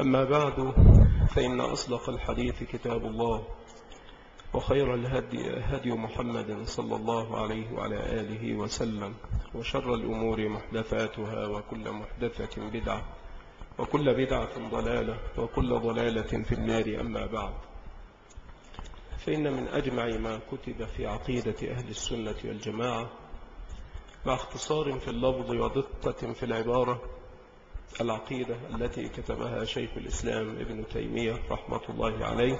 أما بعد فإن أصدق الحديث كتاب الله وخير الهدي هدي محمد صلى الله عليه وعلى آله وسلم وشر الأمور محدثاتها وكل محدثة بدعة وكل بدعة ضلالة وكل ضلالة في النار أما بعد. فإن من أجمع ما كتب في عقيدة أهل السنة والجماعة مع اختصار في اللفظ ودقة في العبارة العقيدة التي كتبها شيخ الإسلام ابن تيمية رحمة الله عليه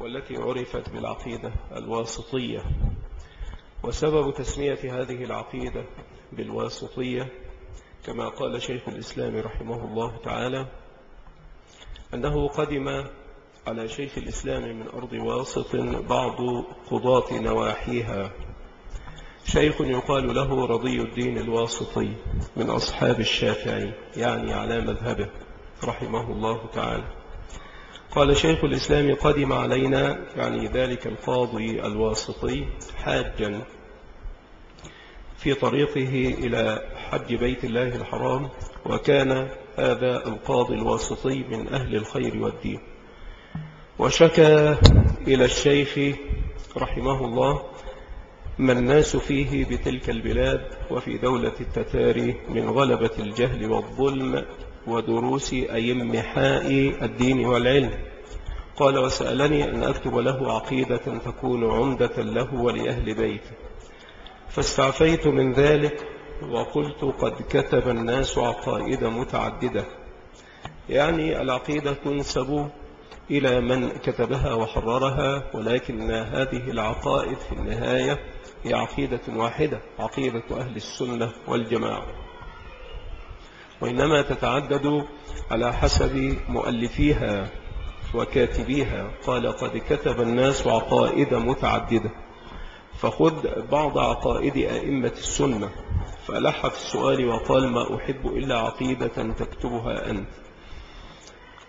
والتي عرفت بالعقيدة الواسطية. وسبب تسمية هذه العقيدة بالواسطية كما قال شيخ الإسلام رحمه الله تعالى أنه قدم على شيخ الإسلام من أرض واسط بعض قضاة نواحيها. شيخ يقال له رضي الدين الواسطي من أصحاب الشافعي يعني على مذهبه رحمه الله تعالى. قال شيخ الإسلام قدم علينا يعني ذلك القاضي الواسطي حاجا في طريقه إلى حج بيت الله الحرام وكان هذا القاضي الواسطي من أهل الخير والدين. وشكى إلى الشيخ رحمه الله ما الناس فيه بتلك البلاد وفي دولة التتار من غلبة الجهل والظلم ودروس أيمحاء الدين والعلم. قال وسألني أن أكتب له عقيدة تكون عمدة له ولأهل بيته. فاستعفيت من ذلك وقلت قد كتب الناس عقائد متعددة. يعني العقيدة تنسب إلى من كتبها وحررها ولكن هذه العقائد في النهاية هي عقيدة واحدة عقيدة أهل السنة والجماعة. وإنما تتعدد على حسب مؤلفيها وكاتبيها. قال قد كتب الناس عقائد متعددة. فخذ بعض عقائد أئمة السنة فألح في السؤال وقال ما أحب إلا عقيدة تكتبها أنت.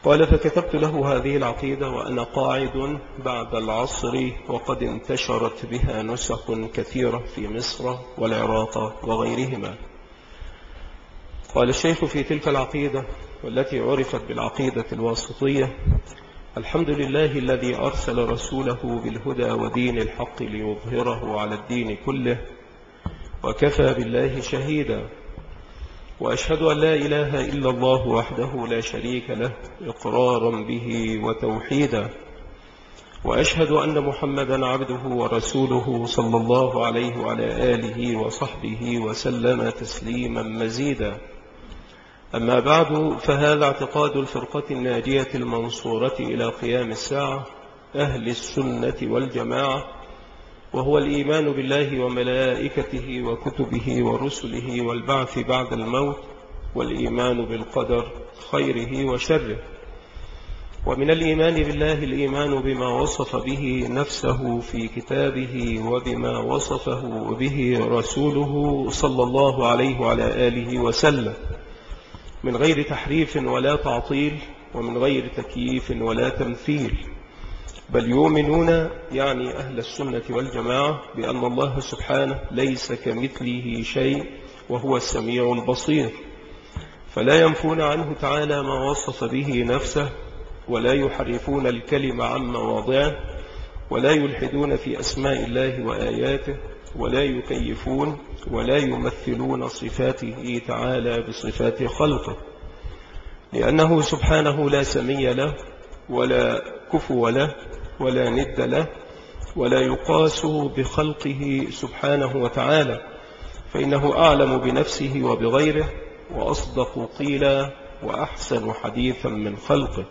قال فكتبت له هذه العقيدة وأنا قاعد بعد العصر وقد انتشرت بها نسخ كثيرة في مصر والعراق وغيرهما. قال الشيخ في تلك العقيدة والتي عرفت بالعقيدة الواسطية الحمد لله الذي أرسل رسوله بالهدى ودين الحق ليظهره على الدين كله وكفى بالله شهيدا. وأشهد أن لا إله إلا الله وحده لا شريك له إقرارا به وتوحيدا. وأشهد أن محمدا عبده ورسوله صلى الله عليه وعلى آله وصحبه وسلم تسليما مزيدا. أما بعد فهذا اعتقاد الفرقة الناجية المنصورة إلى قيام الساعة أهل السنة والجماعة وهو الإيمان بالله وملائكته وكتبه ورسله والبعث بعد الموت والإيمان بالقدر خيره وشره. ومن الإيمان بالله الإيمان بما وصف به نفسه في كتابه وبما وصفه به رسوله صلى الله عليه وعلى آله وسلم. من غير تحريف ولا تعطيل ومن غير تكييف ولا تمثيل. بل يؤمنون يعني أهل السنة والجماعة بأن الله سبحانه ليس كمثله شيء وهو السميع البصير. فلا ينفون عنه تعالى ما وصف به نفسه ولا يحرفون الكلمة عن مواضعه ولا يلحدون في أسماء الله وآياته ولا يكيفون ولا يمثلون صفاته تعالى بصفات خلقه. لأنه سبحانه لا سمي له ولا كفو له ولا ند له ولا يقاس بخلقه سبحانه وتعالى فإنه أعلم بنفسه وبغيره وأصدق قيلا وأحسن حديثا من خلقه.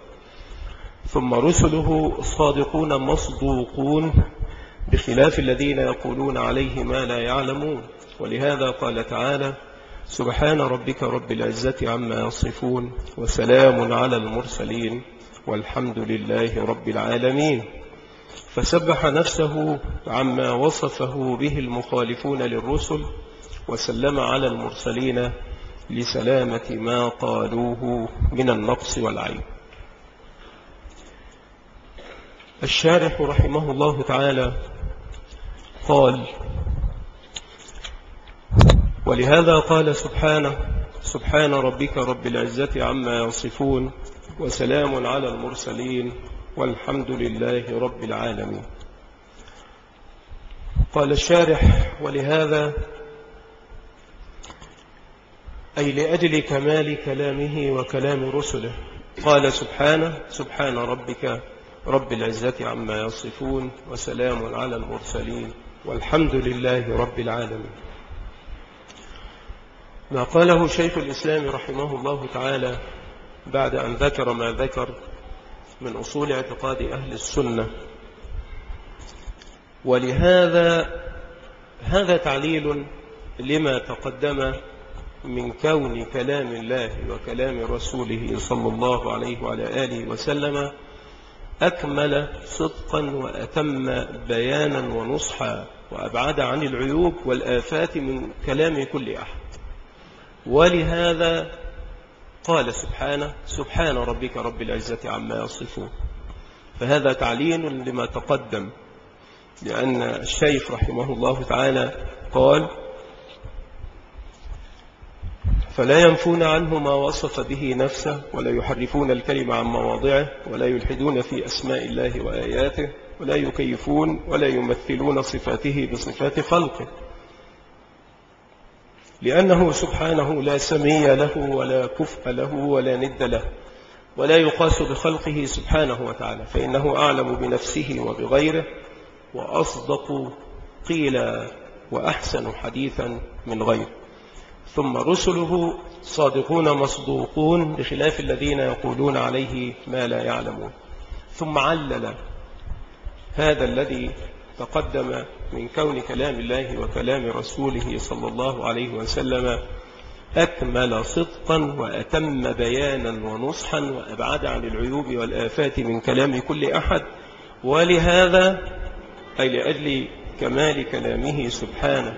ثم رسله صادقون مصدوقون بخلاف الذين يقولون عليه ما لا يعلمون. ولهذا قال تعالى سبحان ربك رب العزة عما يصفون وسلام على المرسلين. والحمد لله رب العالمين. فسبح نفسه عما وصفه به المخالفون للرسل وسلم على المرسلين لسلامة ما قالوه من النقص والعيب. الشارح رحمه الله تعالى قال ولهذا قال سبحانه سبحان ربك رب العزة عما يصفون وسلام على المرسلين والحمد لله رب العالمين. قال الشارح ولهذا أي لأجل كمال كلامه وكلام رسله قال سبحانه سبحان ربك رب العزة عما يصفون وسلام على المرسلين والحمد لله رب العالمين. ما قاله شيخ الإسلام رحمه الله تعالى بعد أن ذكر ما ذكر من أصول اعتقاد أهل السنة. ولهذا هذا تعليل لما تقدم من كون كلام الله وكلام رسوله صلى الله عليه وعلى آله وسلم أكمل صدقا وأتم بيانا ونصحا وأبعد عن العيوب والآفات من كلام كل أحد. ولهذا قال سبحانه سبحان ربك رب العزة عما يصفون. فهذا تعليل لما تقدم لأن الشيخ رحمه الله تعالى قال فلا ينفون عنه ما وصف به نفسه ولا يحرفون الكلمة عن مواضعه ولا يلحدون في أسماء الله وآياته ولا يكيفون ولا يمثلون صفاته بصفات خلقه. لأنه سبحانه لا سمي له ولا كفء له ولا ند له ولا يقاس بخلقه سبحانه وتعالى فإنه أعلم بنفسه وبغيره وأصدق قيل وأحسن حديثا من غيره ثم رسله صادقون مصدوقون بخلاف الذين يقولون عليه ما لا يعلمون. ثم علل هذا الذي تقدم من كون كلام الله وكلام رسوله صلى الله عليه وسلم أكمل صدقا وأتم بيانا ونصحا وأبعد عن العيوب والآفات من كلام كل أحد. ولهذا أي لأجل كمال كلامه سبحانه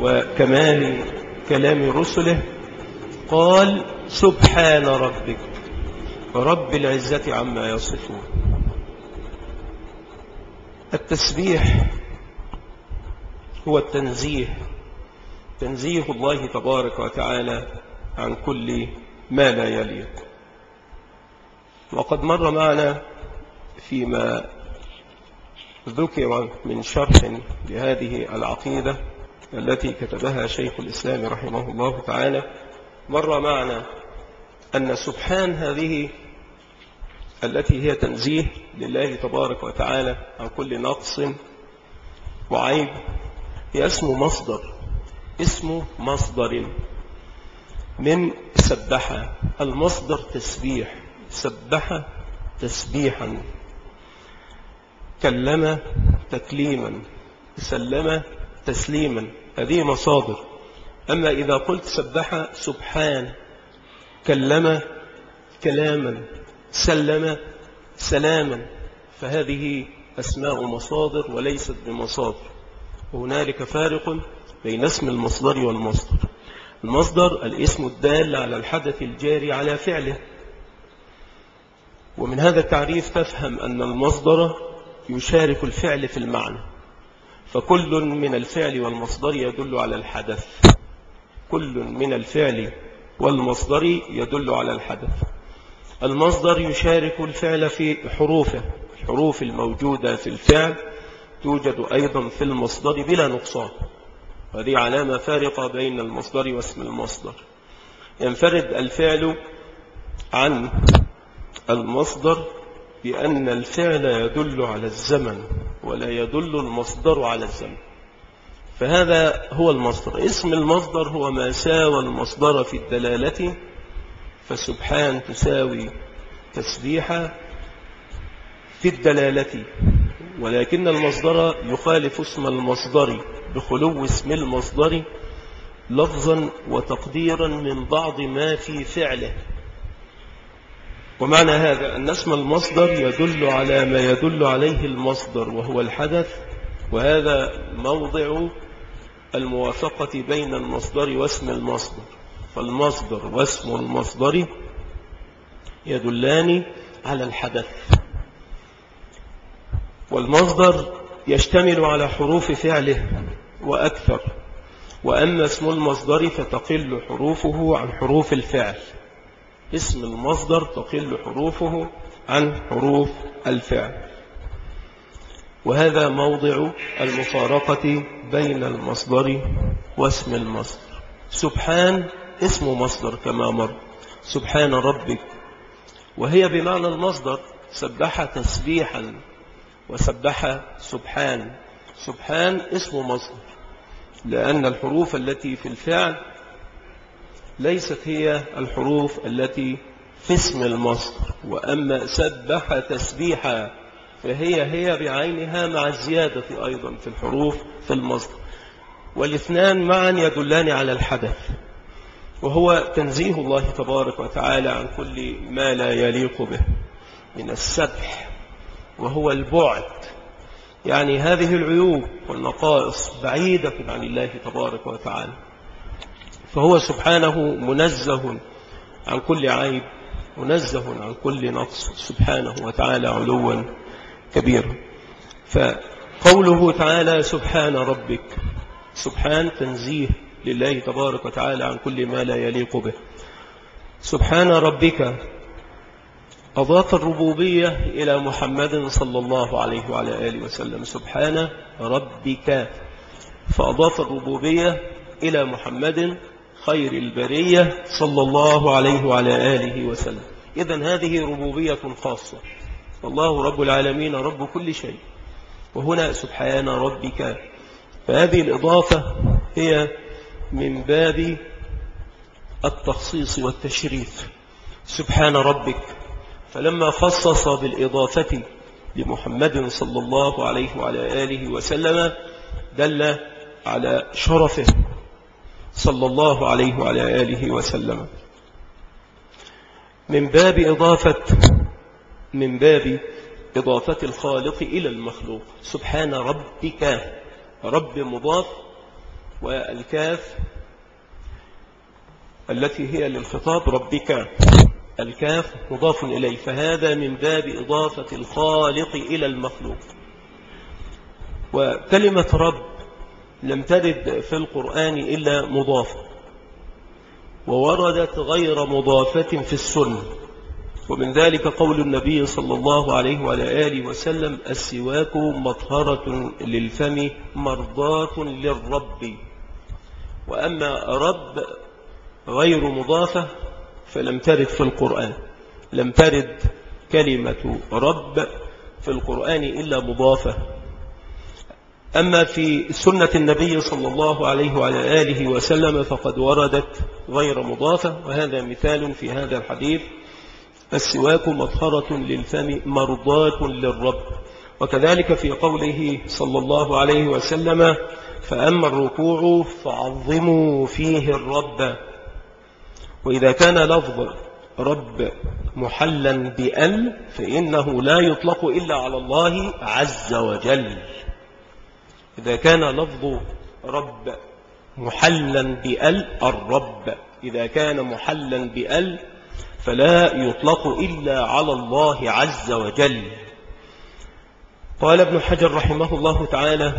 وكمال كلام رسله قال سبحان ربك رب العزة عما يصفون. التسبيح هو التنزيه تنزيه الله تبارك وتعالى عن كل ما لا يليق. وقد مر معنا فيما ذكر من شرح لهذه العقيدة التي كتبها شيخ الإسلام رحمه الله تعالى. مر معنا أن سبحان هذه التي هي تنزيه لله تبارك وتعالى عن كل نقص وعيب هي اسم مصدر اسم مصدر من سبح المصدر تسبيح سبح تسبيحا كلم تكليما سلم تسليما هذه مصادر. أما إذا قلت سبح سبحان كلم كلاما سلم سلاما فهذه أسماء مصادر وليست بمصادر. وهنالك فارق بين اسم المصدر والمصدر. المصدر الاسم الدال على الحدث الجاري على فعله. ومن هذا التعريف تفهم أن المصدر يشارك الفعل في المعنى. فكل من الفعل والمصدر يدل على الحدث. كل من الفعل والمصدر يدل على الحدث. المصدر يشارك الفعل في حروفه الحروف الموجودة في الفعل توجد أيضا في المصدر بلا نقصان. هذه علامة فارقة بين المصدر واسم المصدر. ينفرد الفعل عن المصدر بأن الفعل يدل على الزمن ولا يدل المصدر على الزمن. فهذا هو المصدر. اسم المصدر هو ما ساوى المصدر في الدلالة فسبحان تساوي تسبيحا في الدلالة. ولكن المصدر يخالف اسم المصدر بخلو اسم المصدر لفظا وتقديرا من بعض ما في فعله. ومعنى هذا أن اسم المصدر يدل على ما يدل عليه المصدر وهو الحدث. وهذا موضع الموافقة بين المصدر واسم المصدر. فالمصدر واسم المصدر يدلان على الحدث. والمصدر يشتمل على حروف فعله وأكثر وأما اسم المصدر فتقل حروفه عن حروف الفعل. اسم المصدر تقل حروفه عن حروف الفعل. وهذا موضع المفارقة بين المصدر واسم المصدر. سبحان اسم مصدر كما مر. سبحان ربك. وهي بمعنى المصدر سبح تسبيحا وسبح سبحان. سبحان اسم مصدر. لأن الحروف التي في الفعل ليست هي الحروف التي في اسم المصدر. وأما سبح تسبيحا فهي هي بعينها مع الزيادة أيضا في الحروف في المصدر. والاثنان معا يدلان على الحدث. وهو تنزيه الله تبارك وتعالى عن كل ما لا يليق به من السبح وهو البعد. يعني هذه العيوب والنقائص بعيدة عن الله تبارك وتعالى. فهو سبحانه منزه عن كل عيب منزه عن كل نقص سبحانه وتعالى علوا كبيرا فقوله تعالى سبحان ربك سبحان تنزيه لله تبارك وتعالى عن كل ما لا يليق به. سبحان ربك أضاف الربوبية إلى محمد صلى الله عليه وعلى آله وسلم. سبحان ربك فأضاف الربوبية إلى محمد خير البرية صلى الله عليه وعلى آله وسلم. إذن هذه ربوبية خاصة. والله رب العالمين رب كل شيء. وهنا سبحان ربك فهذه الإضافة هي من باب التخصيص والتشريف. سبحان ربك. فلما خصص بالإضافة لمحمد صلى الله عليه وعلى آله وسلم دل على شرفه صلى الله عليه وعلى آله وسلم. من باب إضافة من باب إضافة الخالق إلى المخلوق. سبحان ربك. رب مضاف والكاف التي هي للخطاب ربك. الكاف مضاف إليه فهذا من باب إضافة الخالق إلى المخلوق. وكلمة رب لم ترد في القرآن إلا مضافة ووردت غير مضافة في السنة. ومن ذلك قول النبي صلى الله عليه وعلى آله وسلم السواك مطهرة للفم مرضاة للرب. وأما رب غير مضافة فلم ترد في القرآن لم ترد كلمة رب في القرآن إلا مضافة. أما في سنة النبي صلى الله عليه وعلى آله وسلم فقد وردت غير مضافة وهذا مثال في هذا الحديث. السواك مطهرة للفم مرضاة للرب. وكذلك في قوله صلى الله عليه وسلم فأما الركوع فعظموا فيه الرب. وإذا كان لفظ رب محلا بأل فإنه لا يطلق إلا على الله عز وجل. إذا كان لفظ رب محلا بأل الرب. إذا كان محلا بأل فلا يطلق إلا على الله عز وجل. قال ابن حجر رحمه الله تعالى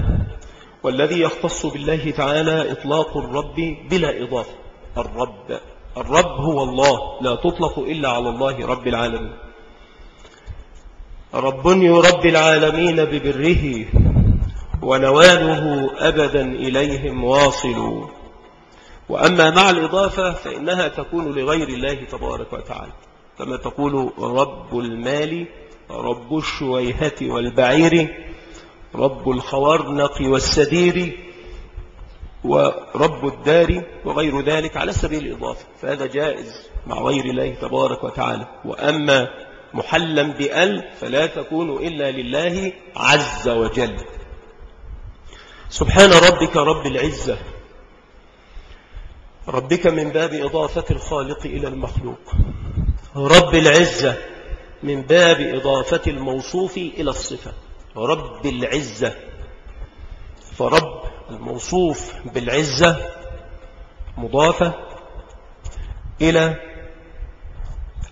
والذي يختص بالله تعالى إطلاق الرب بلا إضافة. الرب. الرب هو الله. لا تطلق إلا على الله رب العالمين. رب يرب العالمين ببره ونواله أبدا إليهم واصل. وأما مع الإضافة فإنها تكون لغير الله تبارك وتعالى. كما تقول رب المال رب الشويهة والبعير. رب الخوارنق والسدير ورب الدار وغير ذلك على سبيل الإضافة. فهذا جائز مع غير الله تبارك وتعالى. وأما محلا بأل فلا تكون إلا لله عز وجل. سبحان ربك رب العزة. ربك من باب إضافة الخالق إلى المخلوق. رب العزة من باب إضافة الموصوف إلى الصفة. رب العزة فرب الموصوف بالعزة مضافة إلى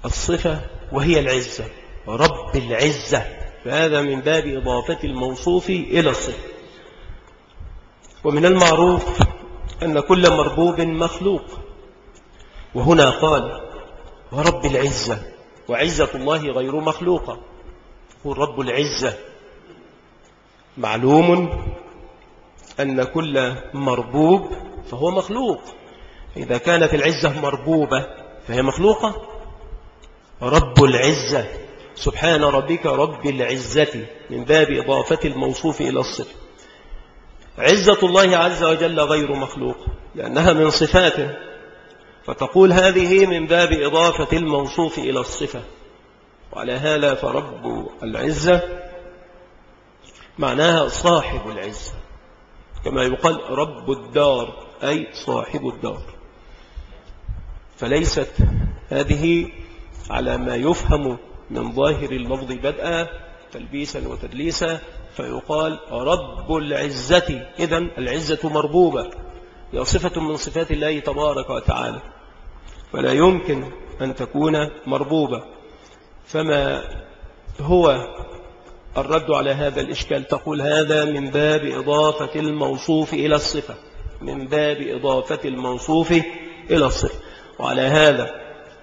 الصفة وهي العزة رب العزة. فهذا من باب إضافة الموصوف إلى الصفة. ومن المعروف أن كل مربوب مخلوق. وهنا قال ورب العزة وعزة الله غير مخلوقة. هو رب العزة. معلوم أن كل مربوب فهو مخلوق. إذا كانت العزة مربوبة فهي مخلوقة. رب العزة. سبحان ربك رب العزة. من باب إضافة الموصوف إلى الصفة. عزة الله عز وجل غير مخلوق لأنها من صفاته. فتقول هذه من باب إضافة الموصوف إلى الصفة. وعلى هذا فرب العزة. معناها صاحب العزة كما يقال رب الدار أي صاحب الدار. فليست هذه على ما يفهم من ظاهر اللفظ بدءا تلبيسا وتدليسا فيقال رب العزة. إذا العزة مربوبة هي صفة من صفات الله تبارك وتعالى. فلا يمكن أن تكون مربوبة. فما هو الرد على هذا الإشكال تقول هذا من باب إضافة الموصوف إلى الصفة. من باب إضافة الموصوف إلى الصفة. وعلى هذا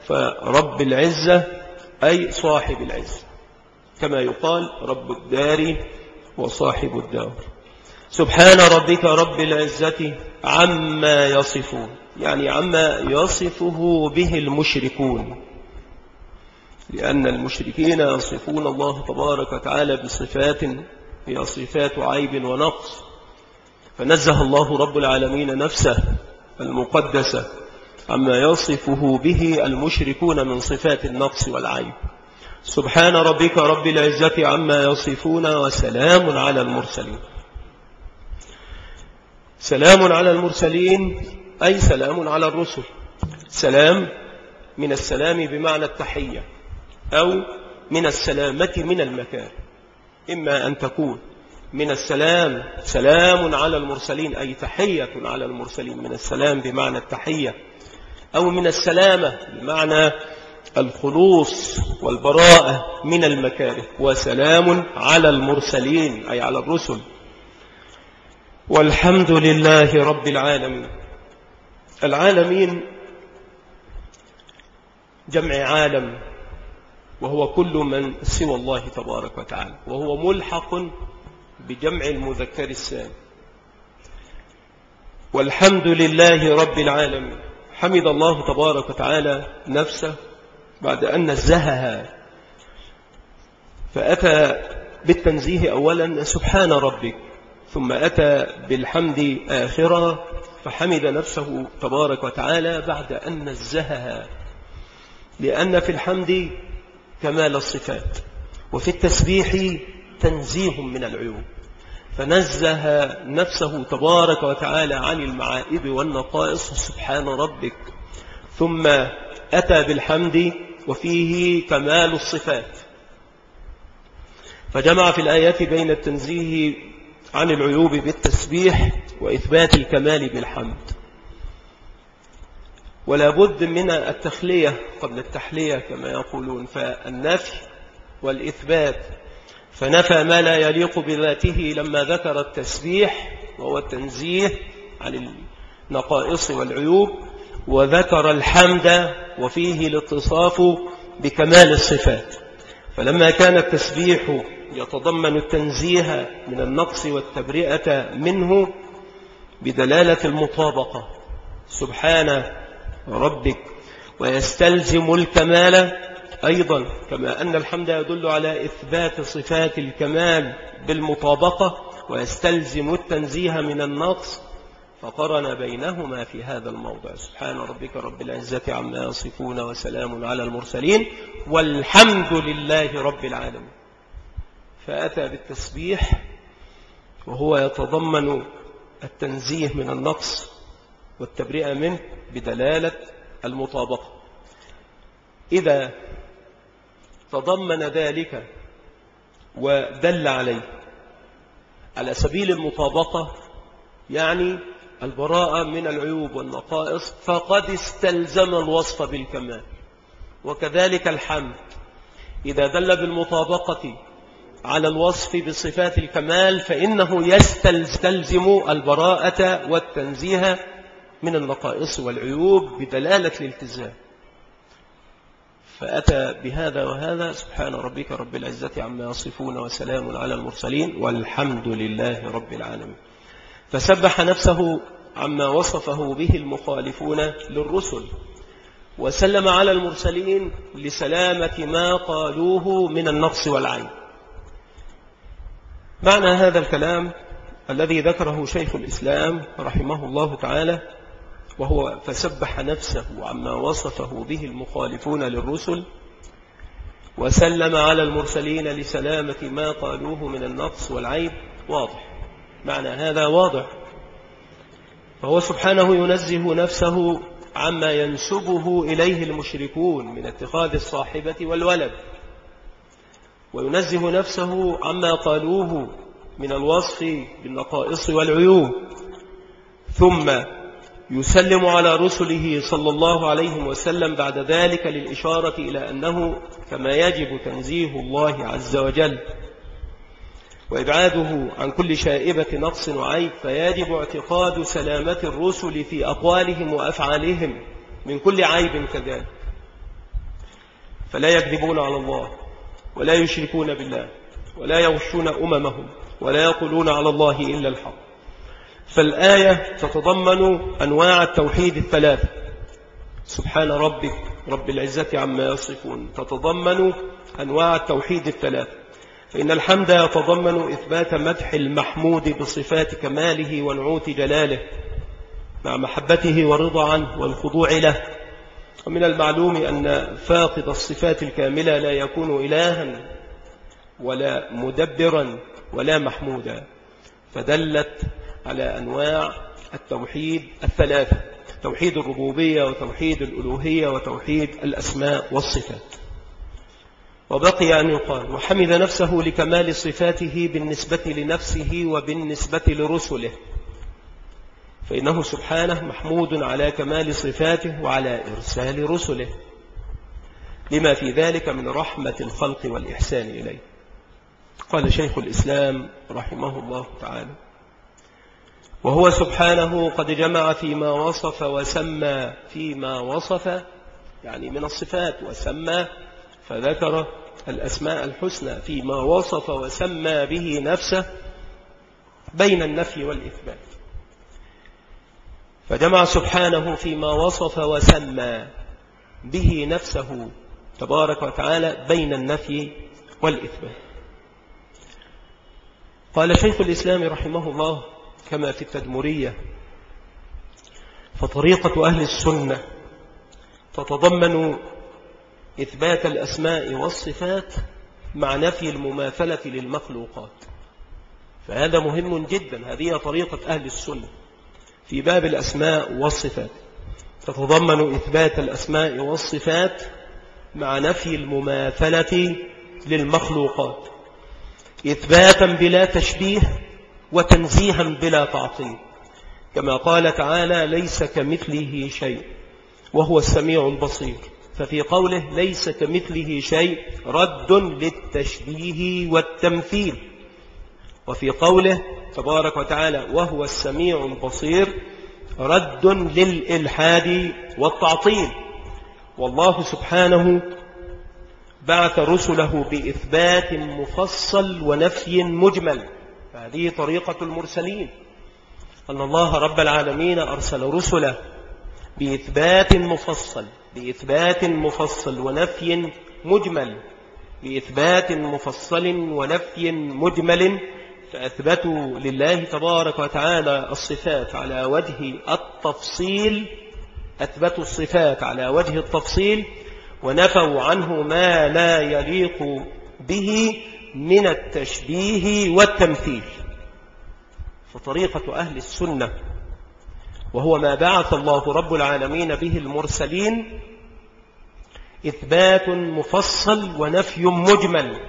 فرب العزة أي صاحب العزة كما يقال رب الدار وصاحب الدار. سبحان ربك رب العزة عما يصفون. يعني عما يصفه به المشركون. لأن المشركين يصفون الله تبارك وتعالى بصفات هي صفات عيب ونقص. فنزه الله رب العالمين نفسه المقدسة عما يصفه به المشركون من صفات النقص والعيب. سبحان ربك رب العزة عما يصفون وسلام على المرسلين. سلام على المرسلين أي سلام على الرسل. سلام من السلام بمعنى التحية. أو من السلامة من المكان. إما أن تكون من السلام سلام على المرسلين أي تحية على المرسلين من السلام بمعنى التحية. أو من السلامة بمعنى الخلوص والبراءة من المكاره وسلام على المرسلين أي على الرسل. والحمد لله رب العالمين. العالمين جمع عالم. وهو كل من سوى الله تبارك وتعالى وهو ملحق بجمع المذكر السالم والحمد لله رب العالمين. حمد الله تبارك وتعالى نفسه بعد أن نزهها. فأتى بالتنزيه أولا سبحان ربك. ثم أتى بالحمد آخرا فحمد نفسه تبارك وتعالى بعد أن نزهها. لأن في الحمد كمال الصفات. وفي التسبيح تنزيه من العيوب. فنزه نفسه تبارك وتعالى عن المعائب والنقائص. سبحان ربك. ثم أتى بالحمد وفيه كمال الصفات. فجمع في الآيات بين التنزيه عن العيوب بالتسبيح وإثبات الكمال بالحمد. ولا بد من التخلية قبل التحلية كما يقولون. فالنفي والإثبات فنفى ما لا يليق بذاته لما ذكر التسبيح وهو التنزيه عن النقائص والعيوب وذكر الحمد وفيه الاتصاف بكمال الصفات. فلما كان التسبيح يتضمن التنزيه من النقص والتبرئة منه بدلالة المطابقة سبحان ربك ويستلزم الكمال أيضا كما أن الحمد يدل على إثبات صفات الكمال بالمطابقة ويستلزم التنزيه من النقص. فقرن بينهما في هذا الموضع. سبحان ربك رب العزة عما يصفون وسلام على المرسلين والحمد لله رب العالمين. فأتى بالتسبيح وهو يتضمن التنزيه من النقص. والتبرئة منه بدلالة المطابقة. إذا تضمن ذلك ودل عليه على سبيل المطابقة يعني البراءة من العيوب والنقائص فقد استلزم الوصف بالكمال. وكذلك الحمد إذا دل بالمطابقة على الوصف بصفات الكمال فإنه يستلزم البراءة والتنزيه من النقائص والعيوب بدلالة الالتزام. فأتى بهذا وهذا سبحان ربك رب العزة عما يصفون وسلام على المرسلين والحمد لله رب العالمين. فسبح نفسه عما وصفه به المخالفون للرسل وسلم على المرسلين لسلامة ما قالوه من النقص والعين. معنى هذا الكلام الذي ذكره شيخ الإسلام رحمه الله تعالى وهو فسبح نفسه عما وصفه به المخالفون للرسل وسلم على المرسلين لسلامة ما قالوه من النقص والعيب. واضح. معنى هذا واضح. فهو سبحانه ينزه نفسه عما ينسبه إليه المشركون من اتخاذ الصاحبة والولد. وينزه نفسه عما قالوه من الوصف بالنقائص والعيوب. ثم يسلم على رسله صلى الله عليه وسلم بعد ذلك للإشارة إلى أنه كما يجب تنزيه الله عز وجل. وإبعاده عن كل شائبة نقص وعيب فيجب اعتقاد سلامة الرسل في أقوالهم وأفعالهم من كل عيب كذلك. فلا يكذبون على الله ولا يشركون بالله ولا يغشون أممهم ولا يقولون على الله إلا الحق. فالآية تتضمن أنواع التوحيد الثلاثة سبحان ربك رب العزة عما يصفون. تتضمن أنواع التوحيد الثلاثة فإن الحمد يتضمن إثبات مدح المحمود بصفات كماله ونعوت جلاله مع محبته ورضا عنه والخضوع له. ومن المعلوم أن فاقد الصفات الكاملة لا يكون إلها ولا مدبرا ولا محمودا. فدلت على أنواع التوحيد الثلاثة توحيد الربوبية وتوحيد الألوهية وتوحيد الأسماء والصفات. وبقي أن يقال وحمد نفسه لكمال صفاته بالنسبة لنفسه وبالنسبة لرسله. فإنه سبحانه محمود على كمال صفاته وعلى إرسال رسله. لما في ذلك من رحمة الخلق والإحسان إليه. قال شيخ الإسلام رحمه الله تعالى وهو سبحانه قد جمع فيما وصف وسمى فيما وصف يعني من الصفات وسمى فذكر الأسماء الحسنى فيما وصف وسمى به نفسه بين النفي والإثبات. فجمع سبحانه فيما وصف وسمى به نفسه تبارك وتعالى بين النفي والإثبات. قال شيخ الإسلام رحمه الله كما في التدمرية فطريقة أهل السنة تتضمن إثبات الأسماء والصفات مع نفي المماثلة للمخلوقات. فهذا مهم جدا هذه طريقة أهل السنة في باب الأسماء والصفات. تتضمن إثبات الأسماء والصفات مع نفي المماثلة للمخلوقات. إثباتا بلا تشبيه وتنزيها بلا تعطيل. كما قال تعالى ليس كمثله شيء. وهو السميع البصير ففي قوله ليس كمثله شيء رد للتشبيه والتمثيل. وفي قوله تبارك وتعالى وهو السميع البصير رد للإلحاد والتعطيل. والله سبحانه بعث رسله بإثبات مفصل ونفي مجمل. فهذه طريقة المرسلين. أن الله رب العالمين أرسل رسله بإثبات مفصل بإثبات مفصل ونفي مجمل بإثبات مفصل ونفي مجمل فأثبتوا لله تبارك وتعالى الصفات على وجه التفصيل أثبتوا الصفات على وجه التفصيل ونفوا عنه ما لا يليق به من التشبيه والتمثيل. فطريقة أهل السنة وهو ما بعث الله رب العالمين به المرسلين إثبات مفصل ونفي مجمل.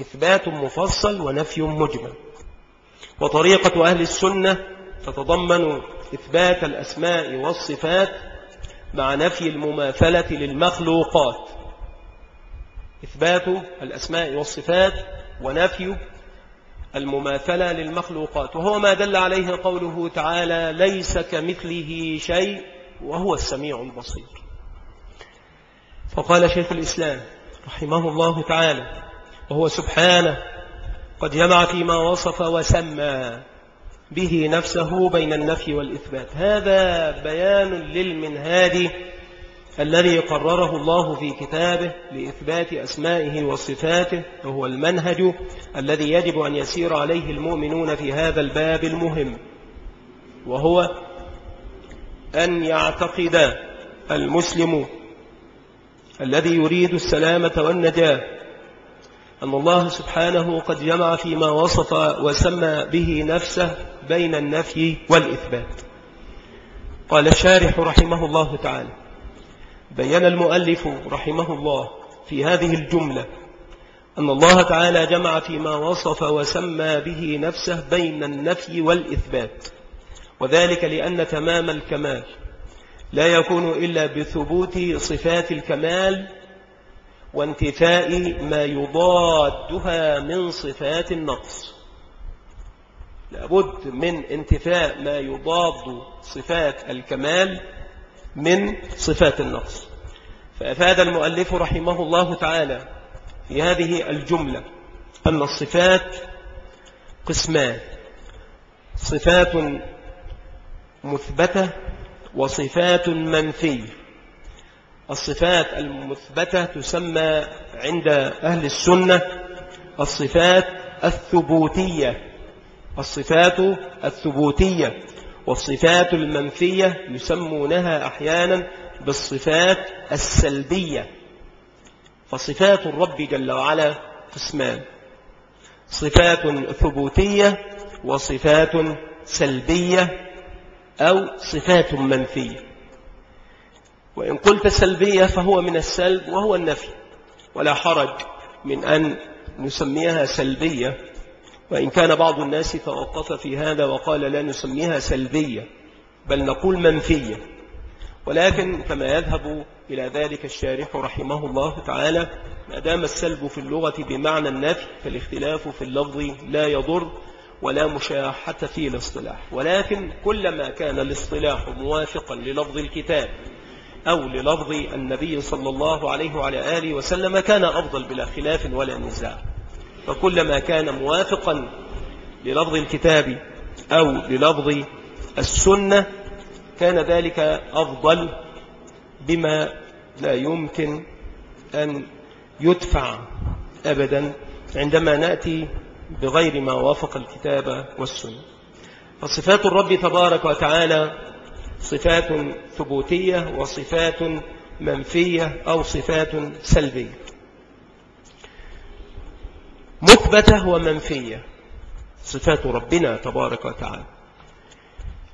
إثبات مفصل ونفي مجمل. وطريقة أهل السنة تتضمن إثبات الأسماء والصفات مع نفي المماثلة للمخلوقات. إثبات الأسماء والصفات ونفي المماثلة للمخلوقات. وهو ما دل عليه قوله تعالى ليس كمثله شيء وهو السميع البصير. فقال شيخ الإسلام رحمه الله تعالى وهو سبحانه قد جمع فيما وصف وسمى به نفسه بين النفي والإثبات. هذا بيان للمنهاج الذي قرره الله في كتابه لإثبات أسمائه وصفاته وهو المنهج الذي يجب أن يسير عليه المؤمنون في هذا الباب المهم وهو أن يعتقد المسلم الذي يريد السلامة والنجاة أن الله سبحانه قد جمع فيما وصف وسمى به نفسه بين النفي والإثبات. قال الشارح رحمه الله تعالى بين المؤلف رحمه الله في هذه الجملة أن الله تعالى جمع فيما وصف وسمى به نفسه بين النفي والإثبات وذلك لأن تمام الكمال لا يكون إلا بثبوت صفات الكمال وانتفاء ما يضادها من صفات النقص. لابد من انتفاء ما يضاد صفات الكمال من صفات النقص. فأفاد المؤلف رحمه الله تعالى في هذه الجملة أن الصفات قسمان. صفات مثبتة وصفات منفية. الصفات المثبتة تسمى عند أهل السنة الصفات الثبوتية. الصفات الثبوتية. والصفات المنفية يسمونها أحيانا بالصفات السلبية. فصفات الرب جل وعلا قسمان. صفات ثبوتية وصفات سلبية أو صفات منفية. وإن قلت سلبية فهو من السلب وهو النفي. ولا حرج من أن نسميها سلبية وإن كان بعض الناس توقف في هذا وقال لا نسميها سلبية بل نقول منفية. ولكن كما يذهب إلى ذلك الشارح رحمه الله تعالى ما دام السلب في اللغة بمعنى النفي فالاختلاف في اللفظ لا يضر ولا مشاحة في الاصطلاح. ولكن كلما كان الاصطلاح موافقا للفظ الكتاب أو للفظ النبي صلى الله عليه وعلى آله وسلم كان أفضل بلا خلاف ولا نزاع. فكلما كان موافقا للفظ الكتاب أو للفظ السنة كان ذلك أفضل بما لا يمكن أن يدفع أبدا عندما نأتي بغير ما وافق الكتاب والسنة. فصفات الرب تبارك وتعالى صفات ثبوتية وصفات منفية أو صفات سلبية. مثبتة ومنفية. صفات ربنا تبارك وتعالى.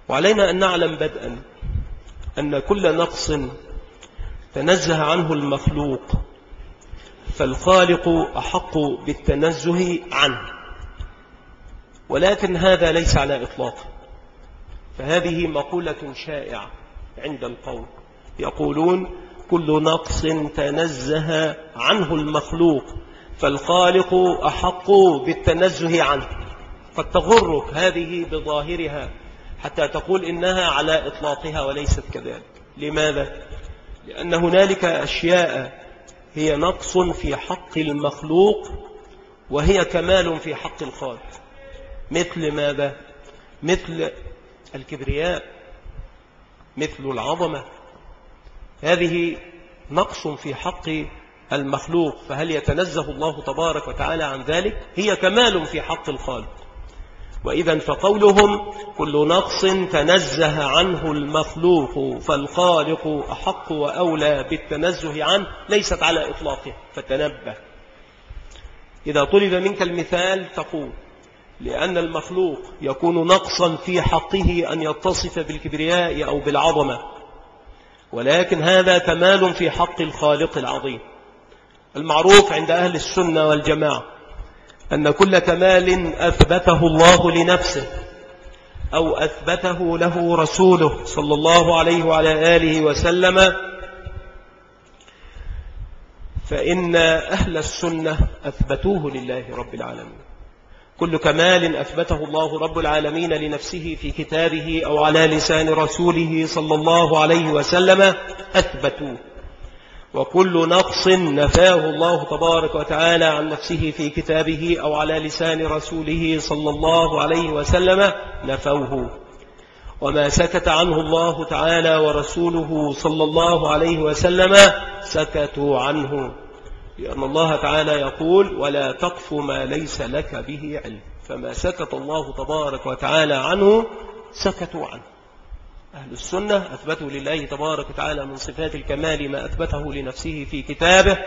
وعلينا أن نعلم بدءا أن كل نقص تنزه عنه المخلوق فالخالق أحق بالتنزه عنه. ولكن هذا ليس على إطلاقه فهذه مقولة شائعة عند القوم. يقولون كل نقص تنزه عنه المخلوق فالخالق أحق بالتنزه عنه قد تغرك هذه بظاهرها حتى تقول إنها على إطلاقها وليست كذلك لماذا؟ لأن هنالك أشياء هي نقص في حق المخلوق وهي كمال في حق الخالق مثل ماذا؟ مثل الكبرياء مثل العظمة هذه نقص في حق المخلوق فهل يتنزه الله تبارك وتعالى عن ذلك؟ هي كمال في حق الخالق. وإذا فقولهم كل نقص تنزه عنه المخلوق فالخالق أحق وأولى بالتنزه عنه ليست على إطلاقه. فتنبه. إذا طلب منك المثال تقول لأن المخلوق يكون نقصا في حقه أن يتصف بالكبرياء أو بالعظمة. ولكن هذا كمال في حق الخالق العظيم. المعروف عند أهل السنة والجماعة أن كل كمال أثبته الله لنفسه أو أثبته له رسوله صلى الله عليه وعلى آله وسلم فإن أهل السنة أثبتوه لله رب العالمين كل كمال أثبته الله رب العالمين لنفسه في كتابه أو على لسان رسوله صلى الله عليه وسلم أثبتوه وكل نقص نفاه الله تبارك وتعالى عن نفسه في كتابه أو على لسان رسوله صلى الله عليه وسلم نفوه. وما سكت عنه الله تعالى ورسوله صلى الله عليه وسلم سكتوا عنه. لأن الله تعالى يقول ولا تقف ما ليس لك به علم. فما سكت الله تبارك وتعالى عنه سكتوا عنه. أهل السنة أثبتوا لله تبارك وتعالى من صفات الكمال ما أثبته لنفسه في كتابه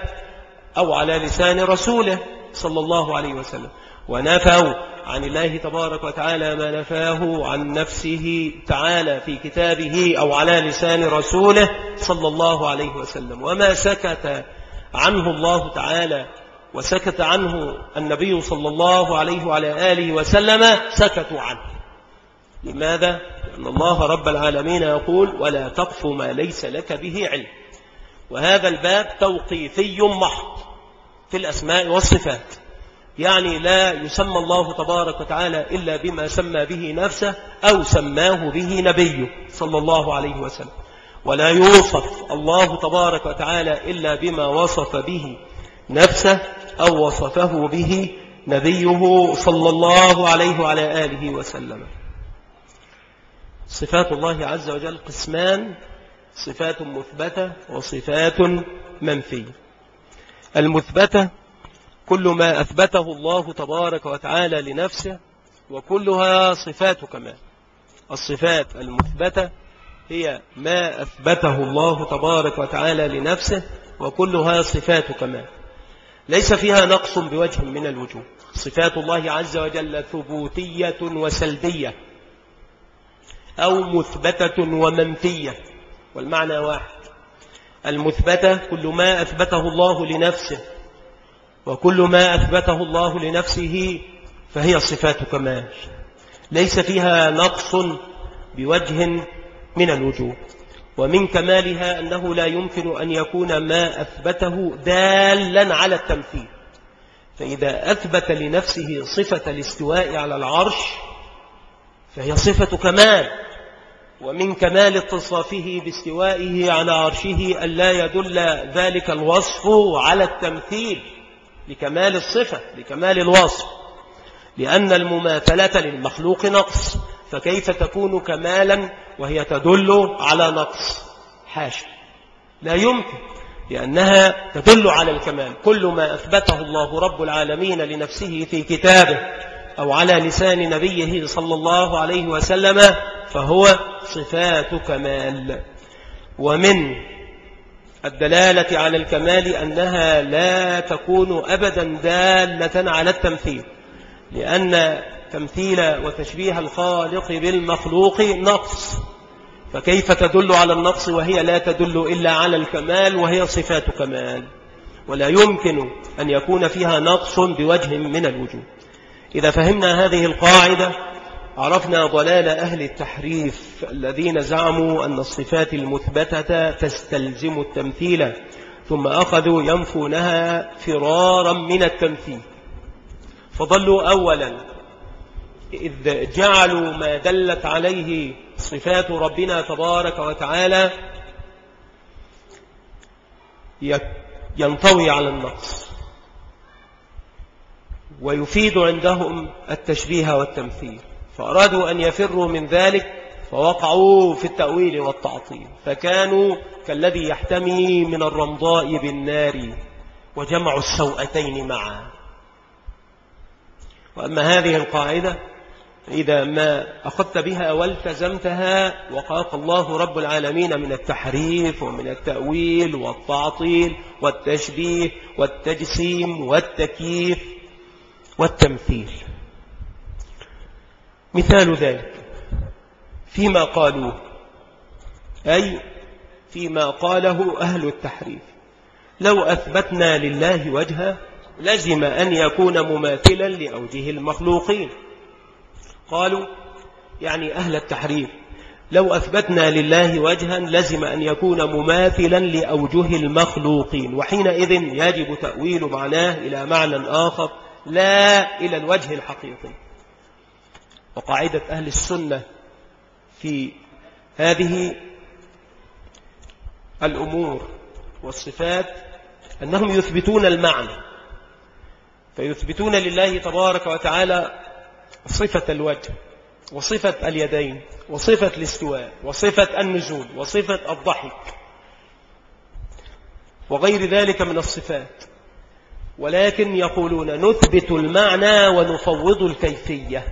أو على لسان رسوله صلى الله عليه وسلم. ونفوا عن الله تبارك وتعالى ما نفاه عن نفسه تعالى في كتابه أو على لسان رسوله صلى الله عليه وسلم. وما سكت عنه الله تعالى وسكت عنه النبي صلى الله عليه وعلى آله وسلم سكتوا عنه. لماذا؟ لأن الله رب العالمين يقول ولا تقف ما ليس لك به علم. وهذا الباب توقيفي محض في الأسماء والصفات. يعني لا يسمى الله تبارك وتعالى إلا بما سمى به نفسه أو سماه به نبيه صلى الله عليه وسلم. ولا يوصف الله تبارك وتعالى إلا بما وصف به نفسه أو وصفه به نبيه صلى الله عليه وعلى آله وسلم. صفات الله عز وجل قسمان صفات مثبتة وصفات منفية. المثبتة كل ما أثبته الله تبارك وتعالى لنفسه وكلها صفات كمال. الصفات المثبتة هي ما أثبته الله تبارك وتعالى لنفسه وكلها صفات كمال. ليس فيها نقص بوجه من الوجوه. صفات الله عز وجل ثبوتية وسلبية. أو مثبتة ومنفية. والمعنى واحد. المثبتة كل ما أثبته الله لنفسه وكل ما أثبته الله لنفسه فهي صفات كمال ليس فيها نقص بوجه من الوجوه. ومن كمالها أنه لا يمكن أن يكون ما أثبته دالا على التمثيل. فإذا أثبت لنفسه صفة الاستواء على العرش فهي صفة كمال. ومن كمال اتصافه باستوائه على عرشه أن لا يدل ذلك الوصف على التمثيل لكمال الصفة لكمال الوصف. لأن المماثلة للمخلوق نقص فكيف تكون كمالا وهي تدل على نقص؟ حاشا. لا يمكن لأنها تدل على الكمال. كل ما أثبته الله رب العالمين لنفسه في كتابه أو على لسان نبيه صلى الله عليه وسلم فهو صفات كمال ومن الدلالة على الكمال أنها لا تكون أبدا دالة على التمثيل لأن تمثيل وتشبيه الخالق بالمخلوق نقص. فكيف تدل على النقص وهي لا تدل إلا على الكمال وهي صفات كمال ولا يمكن أن يكون فيها نقص بوجه من الوجود. إذا فهمنا هذه القاعدة عرفنا ضلال أهل التحريف الذين زعموا أن الصفات المثبتة تستلزم التمثيل ثم أخذوا ينفونها فرارا من التمثيل. فضلوا أولا إذ جعلوا ما دلت عليه صفات ربنا تبارك وتعالى ينطوي على النقص. ويفيد عندهم التشبيه والتمثيل. فأرادوا أن يفروا من ذلك فوقعوا في التأويل والتعطيل. فكانوا كالذي يحتمي من الرمضاء بالنار وجمعوا السوءتين معا. وأما هذه القاعدة إذا ما أخذت بها والتزمتها وقاك الله رب العالمين من التحريف ومن التأويل والتعطيل والتشبيه والتجسيم والتكييف والتمثيل. مثال ذلك فيما قالوه أي فيما قاله أهل التحريف. لو أثبتنا لله وجها لزم أن يكون مماثلا لأوجه المخلوقين. قالوا يعني أهل التحريف لو أثبتنا لله وجها لزم أن يكون مماثلا لأوجه المخلوقين. وحينئذ يجب تأويل معناه إلى معنى آخر. لا إلى الوجه الحقيقي. وقاعدة أهل السنة في هذه الأمور والصفات أنهم يثبتون المعنى. فيثبتون لله تبارك وتعالى صفة الوجه وصفة اليدين وصفة الاستواء وصفة النزول وصفة الضحك وغير ذلك من الصفات. ولكن يقولون نثبت المعنى ونفوض الكيفية.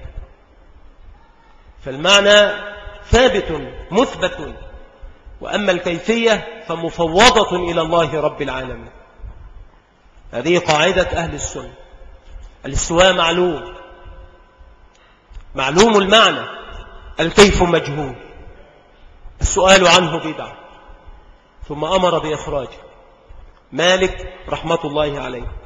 فالمعنى ثابت مثبت. وأما الكيفية فمفوضة إلى الله رب العالمين. هذه قاعدة أهل السنة. الاستواء معلوم. معلوم المعنى. الكيف مجهول. السؤال عنه بدعة ثم أمر بإخراجه. مالك رحمة الله عليه.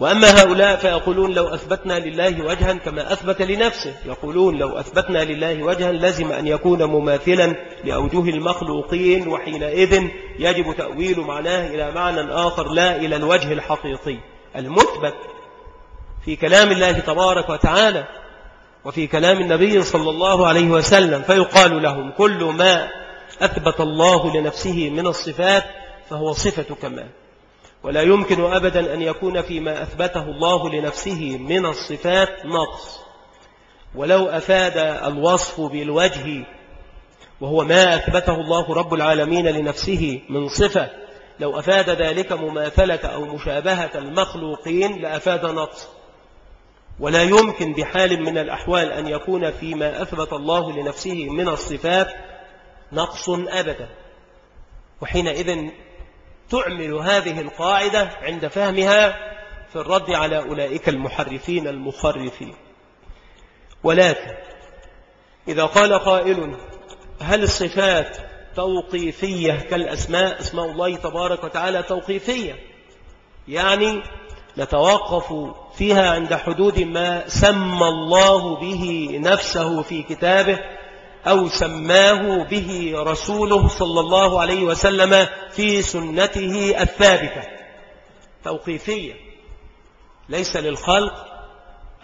وأما هؤلاء فيقولون لو أثبتنا لله وجها كما أثبت لنفسه. يقولون لو أثبتنا لله وجها لازم أن يكون مماثلا لأوجه المخلوقين وحينئذ يجب تأويل معناه إلى معنى آخر لا إلى الوجه الحقيقي. المثبت في كلام الله تبارك وتعالى وفي كلام النبي صلى الله عليه وسلم فيقال لهم كل ما أثبت الله لنفسه من الصفات فهو صفة كمال. ولا يمكن أبدا أن يكون فيما أثبته الله لنفسه من الصفات نقص. ولو أفاد الوصف بالوجه وهو ما أثبته الله رب العالمين لنفسه من صفة لو أفاد ذلك مماثلة أو مشابهة المخلوقين لأفاد نقص. ولا يمكن بحال من الأحوال أن يكون فيما أثبت الله لنفسه من الصفات نقص أبدا. وحينئذ تعمل هذه القاعدة عند فهمها في الرد على أولئك المحرفين المخرفين. ولكن إذا قال قائل هل الصفات توقيفية كالأسماء؟ أسماء الله تبارك وتعالى توقيفية. يعني نتوقف فيها عند حدود ما سمى الله به نفسه في كتابه أو سماه به رسوله صلى الله عليه وسلم في سنته الثابتة. توقيفية. ليس للخلق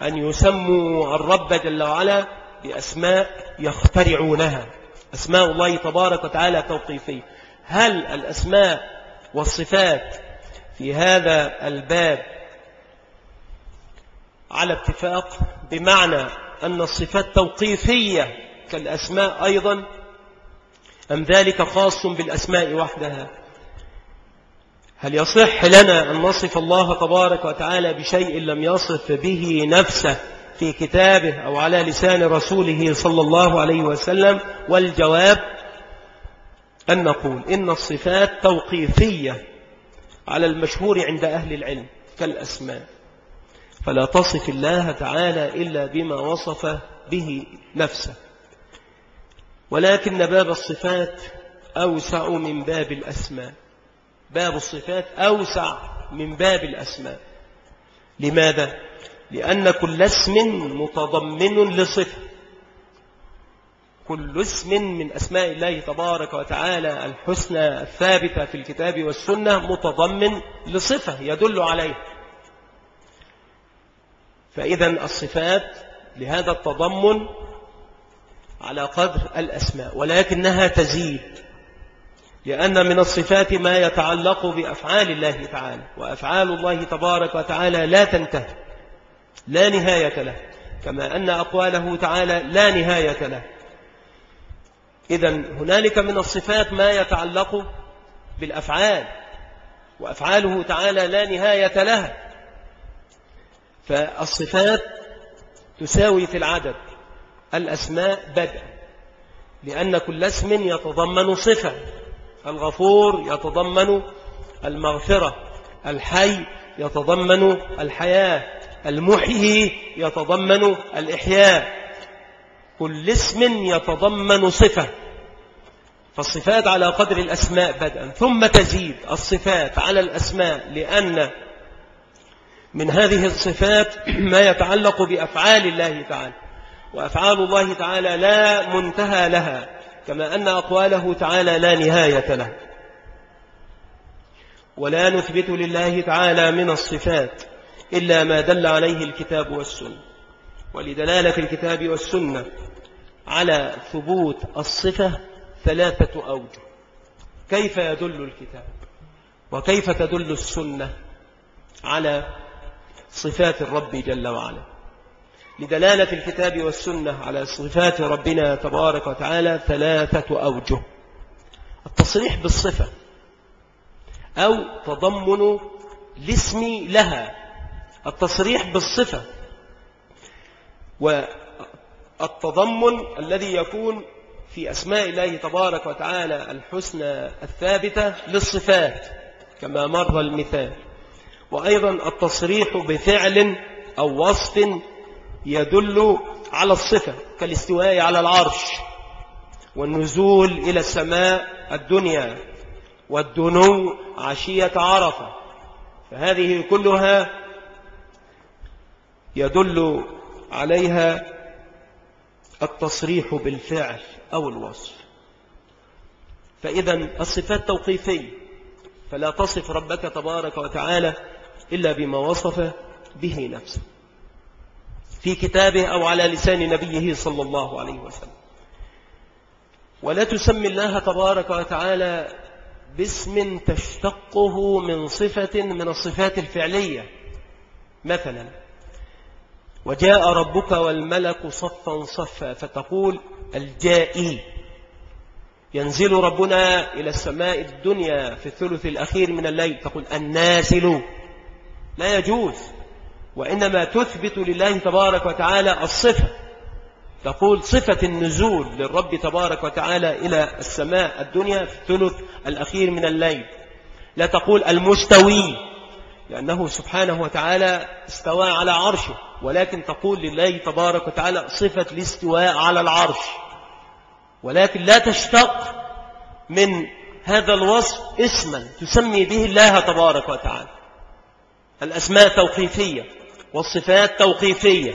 أن يسموا الرب جل وعلا بأسماء يخترعونها. أسماء الله تبارك وتعالى توقيفية. هل الأسماء والصفات في هذا الباب على اتفاق بمعنى أن الصفات توقيفية كالأسماء أيضا؟ أم ذلك خاص بالأسماء وحدها؟ هل يصح لنا أن نصف الله تبارك وتعالى بشيء لم يصف به نفسه في كتابه أو على لسان رسوله صلى الله عليه وسلم؟ والجواب أن نقول إن الصفات توقيفية على المشهور عند أهل العلم كالأسماء. فلا تصف الله تعالى إلا بما وصف به نفسه. ولكن باب الصفات أوسع من باب الأسماء. باب الصفات أوسع من باب الأسماء. لماذا؟ لأن كل اسم متضمن لصفة كل اسم من أسماء الله تبارك وتعالى الحسنى الثابتة في الكتاب والسنة متضمن لصفة يدل عليه. فإذا الصفات لهذا التضمن على قدر الأسماء ولكنها تزيد لأن من الصفات ما يتعلق بأفعال الله تعالى وأفعال الله تبارك وتعالى لا تنتهي لا نهاية له كما أن أقواله تعالى لا نهاية له. إذا هنالك من الصفات ما يتعلق بالأفعال وأفعاله تعالى لا نهاية لها. فالصفات تساوي في العدد. الأسماء بدء لأن كل اسم يتضمن صفة الغفور يتضمن المغفرة الحي يتضمن الحياة المحيي يتضمن الإحياء. كل اسم يتضمن صفة فالصفات على قدر الأسماء بدءا. ثم تزيد الصفات على الأسماء لأن من هذه الصفات ما يتعلق بأفعال الله تعالى. وأفعال الله تعالى لا منتهى لها كما أن أقواله تعالى لا نهاية له. ولا نثبت لله تعالى من الصفات إلا ما دل عليه الكتاب والسنة. ولدلالة الكتاب والسنة على ثبوت الصفة ثلاثة أوجه. كيف يدل الكتاب؟ وكيف تدل السنة على صفات الرب جل وعلا؟ لدلالة الكتاب والسنة على صفات ربنا تبارك وتعالى ثلاثة أوجه. التصريح بالصفة أو تضمن الاسم لها. التصريح بالصفة والتضمن الذي يكون في أسماء الله تبارك وتعالى الحسنى الثابتة للصفات كما مر المثال. وأيضا التصريح بفعل أو وصف يدل على الصفة كالاستواء على العرش والنزول إلى السماء الدنيا والدنو عشية عرفة. فهذه كلها يدل عليها التصريح بالفعل أو الوصف. فإذا الصفات توقيفية فلا تصف ربك تبارك وتعالى إلا بما وصف به نفسه. في كتابه أو على لسان نبيه صلى الله عليه وسلم. ولا تسمي الله تبارك وتعالى باسم تشتقه من صفة من الصفات الفعلية. مثلا وجاء ربك والملك صفا صفا فتقول الجائي. ينزل ربنا إلى السماء الدنيا في الثلث الأخير من الليل. تقول النازل. لا يجوز. وإنما تثبت لله تبارك وتعالى الصفة. تقول صفة النزول للرب تبارك وتعالى إلى السماء الدنيا في الثلث الأخير من الليل. لا تقول المستوي لأنه سبحانه وتعالى استوى على عرشه ولكن تقول لله تبارك وتعالى صفة الاستواء على العرش. ولكن لا تشتق من هذا الوصف اسما تسمي به الله تبارك وتعالى. الأسماء توقيفية. والصفات توقيفية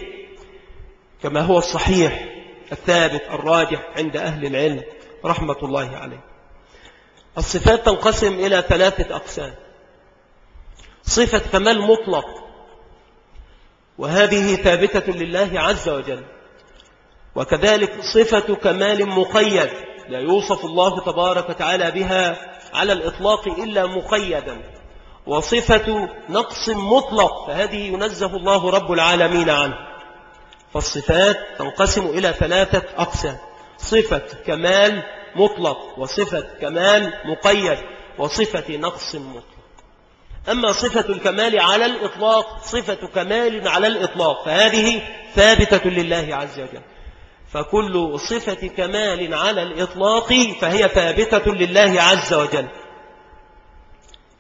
كما هو الصحيح الثابت الراجح عند أهل العلم رحمة الله عليه الصفات تنقسم إلى ثلاثة أقسام. صفة كمال مطلق وهذه ثابتة لله عز وجل. وكذلك صفة كمال مقيد لا يوصف الله تبارك وتعالى بها على الإطلاق إلا مقيدا. وصفة نقص مطلق فهذه ينزه الله رب العالمين عنه. فالصفات تنقسم إلى ثلاثة أقسام. صفة كمال مطلق وصفة كمال مقيد وصفة نقص مطلق. أما صفة الكمال على الإطلاق صفة كمال على الإطلاق فهذه ثابتة لله عز وجل. فكل صفة كمال على الإطلاق فهي ثابتة لله عز وجل.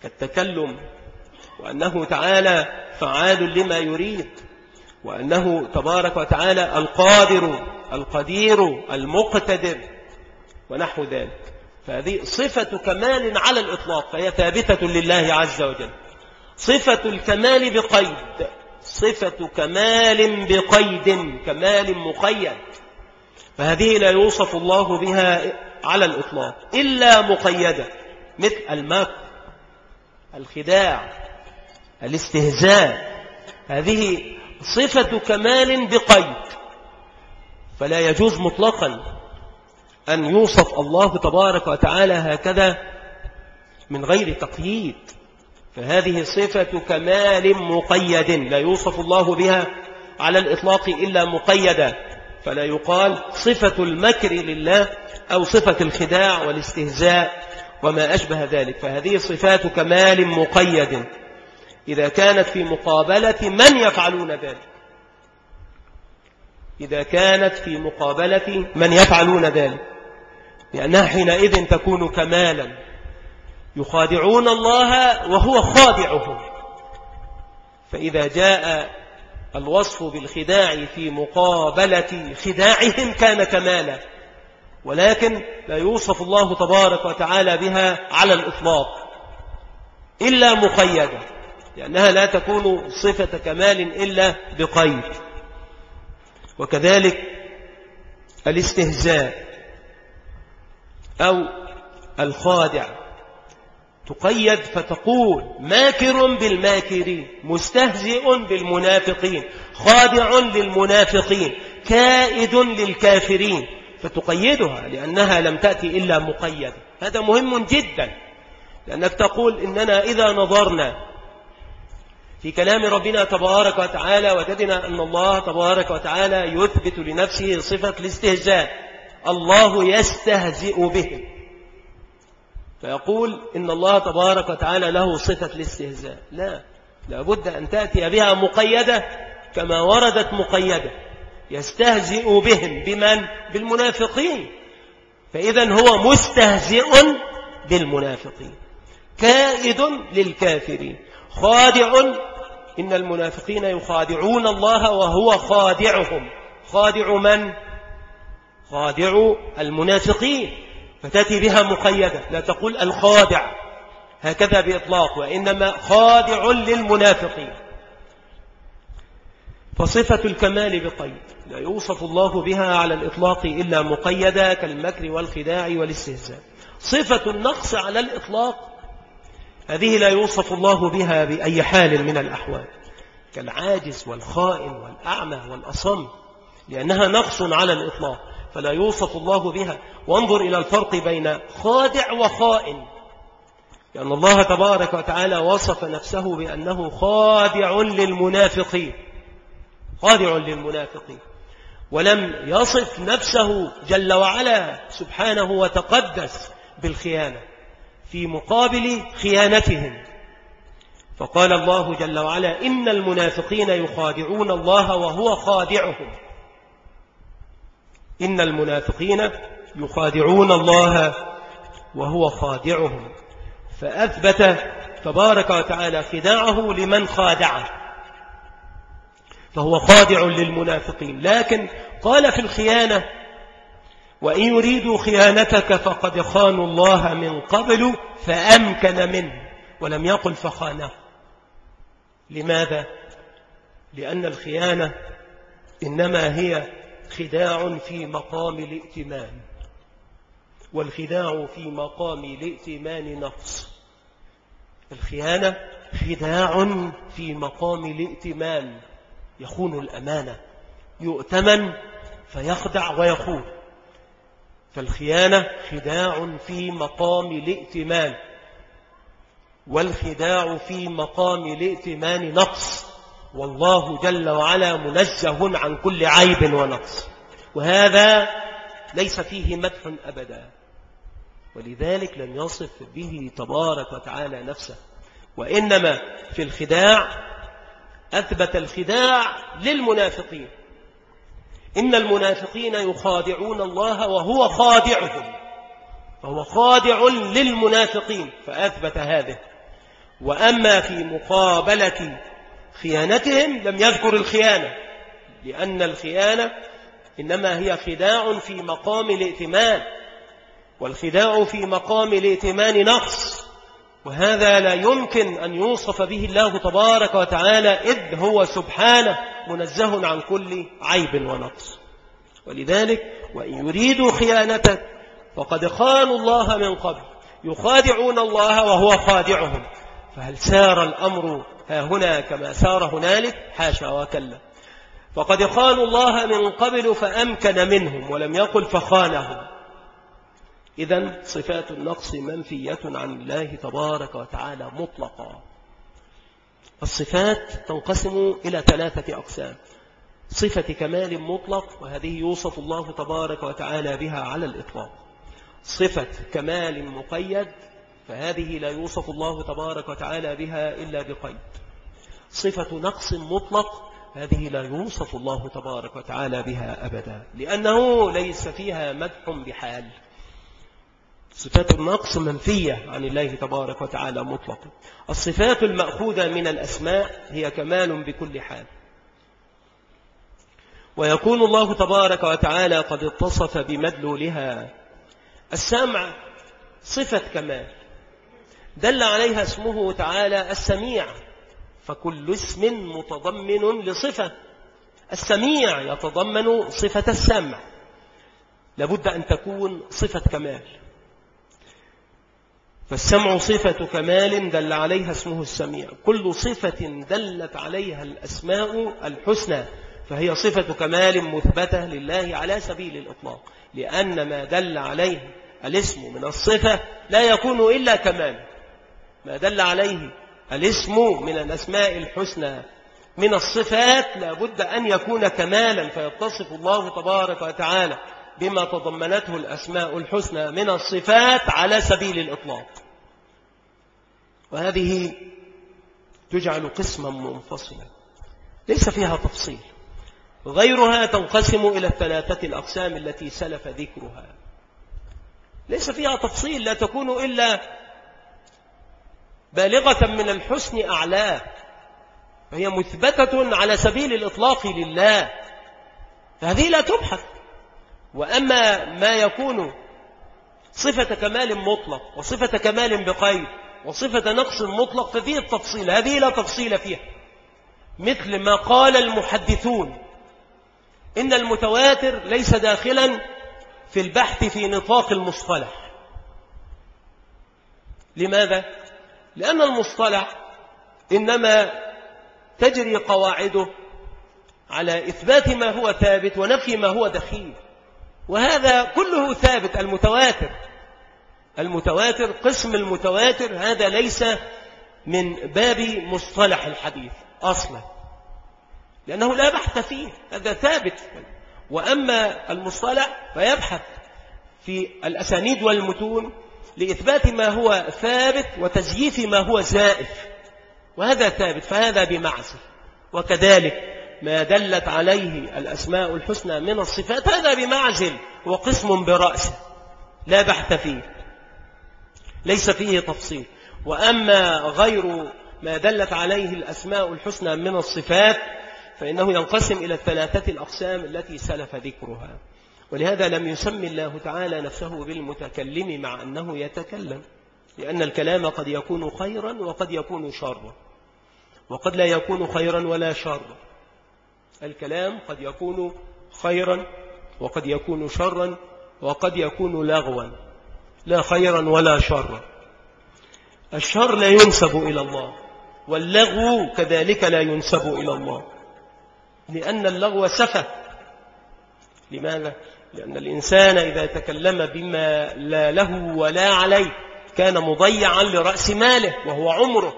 كالتكلم وأنه تعالى فعال لما يريد وأنه تبارك وتعالى القادر القدير المقتدر ونحو ذلك. فهذه صفة كمال على الإطلاق فهي ثابتة لله عز وجل. صفة الكمال بقيد صفة كمال بقيد كمال مقيد. فهذه لا يوصف الله بها على الإطلاق إلا مقيدة مثل المكر الخداع الاستهزاء. هذه صفة كمال بقيد. فلا يجوز مطلقا أن يوصف الله تبارك وتعالى هكذا من غير تقييد. فهذه صفة كمال مقيد لا يوصف الله بها على الإطلاق إلا مقيدا فلا يقال صفة المكر لله أو صفة الخداع والاستهزاء. وما أشبه ذلك فهذه صفات كمال مقيد. إذا كانت في مقابلة من يفعلون ذلك؟ إذا كانت في مقابلة من يفعلون ذلك. لأنها حينئذ تكون كمالا. يخادعون الله وهو خادعهم. فإذا جاء الوصف بالخداع في مقابلة خداعهم كان كمالا. ولكن لا يوصف الله تبارك وتعالى بها على الإطلاق إلا مقيدة لأنها لا تكون صفة كمال إلا بقيد. وكذلك الاستهزاء أو الخادع تقيد فتقول ماكر بالماكرين مستهزئ بالمنافقين خادع للمنافقين كائد للكافرين. فتقيدها لأنها لم تأتي إلا مقيدة. هذا مهم جدا. لأنك تقول إننا إذا نظرنا في كلام ربنا تبارك وتعالى وجدنا أن الله تبارك وتعالى يثبت لنفسه صفة الاستهزاء. الله يستهزئ بهم. فيقول إن الله تبارك وتعالى له صفة الاستهزاء. لا لابد أن تأتي بها مقيدة كما وردت مقيدة. يستهزئ بهم بمن؟ بالمنافقين. فإذا هو مستهزئ بالمنافقين. كائد للكافرين. خادع إن المنافقين يخادعون الله وهو خادعهم. خادع من؟ خادع المنافقين. فتأتي بها مقيدة. لا تقول الخادع. هكذا بإطلاق وإنما خادع للمنافقين. فصفة الكمال بقيد. لا يوصف الله بها على الإطلاق إلا مقيدة كالمكر والخداع والاستهزاء. صفة النقص على الإطلاق هذه لا يوصف الله بها بأي حال من الأحوال. كالعاجز والخائن والأعمى والأصم لأنها نقص على الإطلاق فلا يوصف الله بها. وانظر إلى الفرق بين خادع وخائن. لأن الله تبارك وتعالى وصف نفسه بأنه خادع للمنافقين. خادع للمنافقين ولم يصف نفسه جل وعلا سبحانه وتقدس بالخيانة في مقابل خيانتهم. فقال الله جل وعلا إن المنافقين يخادعون الله وهو خادعهم. إن المنافقين يخادعون الله وهو خادعهم. فأثبت تبارك وتعالى خداعه لمن خادعه. فهو خادع للمنافقين. لكن قال في الخيانة وإن يريدوا خيانتك فقد خانوا الله من قبل فأمكن منه ولم يقل فخانه لماذا؟ لأن الخيانة إنما هي خداع في مقام الائتمان والخداع في مقام الائتمان نقص. الخيانة خداع في مقام الائتمان. يخون الأمانة يؤتمن فيخدع ويخون. فالخيانة خداع في مقام الائتمان والخداع في مقام الائتمان نقص. والله جل وعلا منزه عن كل عيب ونقص. وهذا ليس فيه مدح أبدا. ولذلك لم يصف به تبارك وتعالى نفسه. وإنما في الخداع أثبت الخداع للمنافقين. إن المنافقين يخادعون الله وهو خادعهم فهو خادع للمنافقين فأثبت هذه. وأما في مقابلة خيانتهم لم يذكر الخيانة لأن الخيانة إنما هي خداع في مقام الائتمان والخداع في مقام الائتمان نقص. وهذا لا يمكن أن يوصف به الله تبارك وتعالى إذ هو سبحانه منزه عن كل عيب ونقص. ولذلك وإن يريدوا خيانتك فقد خانوا الله من قبل يخادعون الله وهو خادعهم. فهل سار الأمر ها هنا كما سار هنالك؟ حاشا وكلا. فقد خانوا الله من قبل فأمكن منهم ولم يقل فخانهم. إذا صفات النقص منفية عن الله تبارك وتعالى مطلقا الصفات تنقسم إلى ثلاثة أقسام. صفة كمال مطلق وهذه يوصف الله تبارك وتعالى بها على الإطلاق. صفة كمال مقيد فهذه لا يوصف الله تبارك وتعالى بها إلا بقيد. صفة نقص مطلق هذه لا يوصف الله تبارك وتعالى بها أبدا لأنه ليس فيها مدح بحال. صفات النقص منفية عن الله تبارك وتعالى مطلقا. الصفات المأخوذة من الأسماء هي كمال بكل حال. ويكون الله تبارك وتعالى قد اتصف بمدلولها. السمع صفة كمال. دل عليها اسمه تعالى السميع. فكل اسم متضمن لصفة. السميع يتضمن صفة السمع. لابد أن تكون صفة كمال. فالسمع صفة كمال دل عليها اسمه السميع. كل صفة دلت عليها الأسماء الحسنى فهي صفة كمال مثبتة لله على سبيل الإطلاق. لأن ما دل عليه الاسم من الصفة لا يكون إلا كمال. ما دل عليه الاسم من الأسماء الحسنى من الصفات لابد أن يكون كمالا فيتصف الله تبارك وتعالى بما تضمنته الأسماء الحسنى من الصفات على سبيل الإطلاق. وهذه تجعل قسما منفصلا ليس فيها تفصيل. غيرها تنقسم إلى الثلاثة الأقسام التي سلف ذكرها. ليس فيها تفصيل لا تكون إلا بالغة من الحسن أعلاه فهي مثبتة على سبيل الإطلاق لله. فهذه لا تبحث. وأما ما يكون صفة كمال مطلق وصفة كمال بقيد وصفة نقص مطلق ففيه التفصيل هذه لا تفصيل فيها. مثل ما قال المحدثون إن المتواتر ليس داخلا في البحث في نطاق المصطلح. لماذا؟ لأن المصطلح إنما تجري قواعده على إثبات ما هو ثابت ونفي ما هو دخيل. وهذا كله ثابت المتواتر. المتواتر قسم المتواتر هذا ليس من باب مصطلح الحديث أصلا لأنه لا بحث فيه هذا ثابت. وأما المصطلح فيبحث في الأسانيد والمتون لإثبات ما هو ثابت وتزييف ما هو زائف وهذا ثابت فهذا بمعزل وكذلك ما دلت عليه الأسماء الحسنى من الصفات هذا بمعزل وقسم برأسه لا بحث فيه. ليس فيه تفصيل. وأما غير ما دلت عليه الأسماء الحسنى من الصفات فإنه ينقسم إلى الثلاثة الأقسام التي سلف ذكرها. ولهذا لم يسمي الله تعالى نفسه بالمتكلم مع أنه يتكلم لأن الكلام قد يكون خيرا وقد يكون شرا. وقد لا يكون خيرا ولا شرا. الكلام قد يكون خيرا وقد يكون شرا وقد يكون لغوا. لا خيرا ولا شرا. الشر لا ينسب إلى الله واللغو كذلك لا ينسب إلى الله. لأن اللغو سفة. لماذا؟ لأن الإنسان إذا تكلم بما لا له ولا عليه كان مضيعا لرأس ماله وهو عمره.